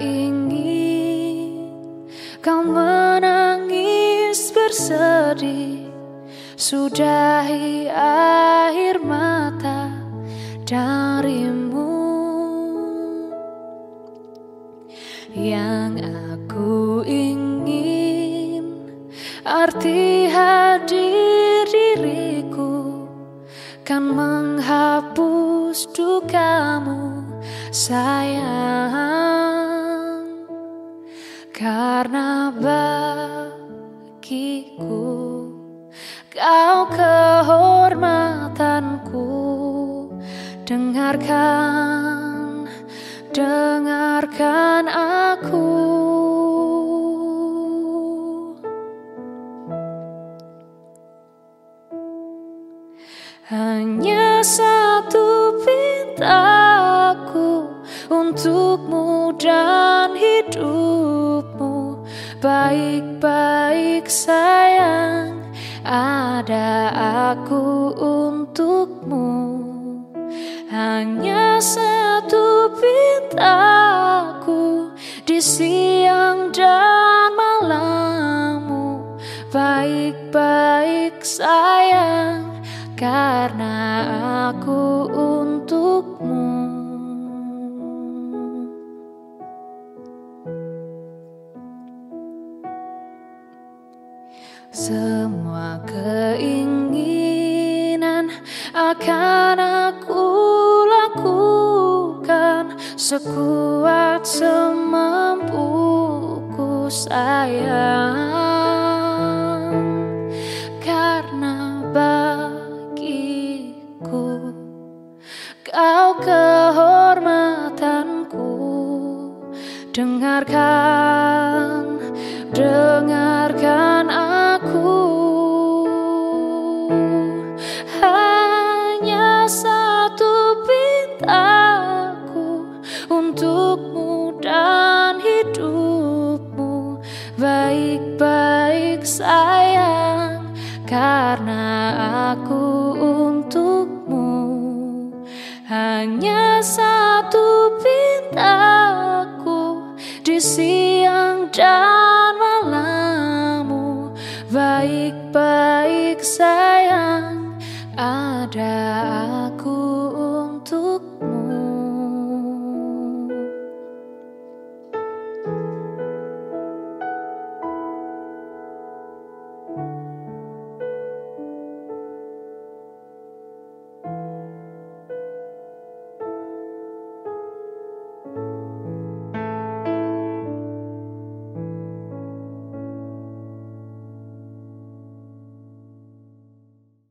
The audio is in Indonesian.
ingin kau menangis bersedih. Sudahi air mata darimu. Yang aku ingin arti hadir diriku Kan menghapus dukamu sayang. Karena bagiku Kau kehormatanku. Dengarkan, dengarkan aku. Hanya satu pintaku Untukmu dan hidupmu Baik-baik sayang ada aku untukmu. Hanya satu pintaku Di siang dan malammu. Baik-baik sayang Karena aku untukmu Semua keinginan akan aku lakukan. Sekuat semampuku sayang. Karena bagiku kau kehormatanku. Dengarkan, dengarkan aku Baik-baik sayang karena aku untukmu. Hanya satu pintaku di siang dan malammu. Baik-baik sayang ada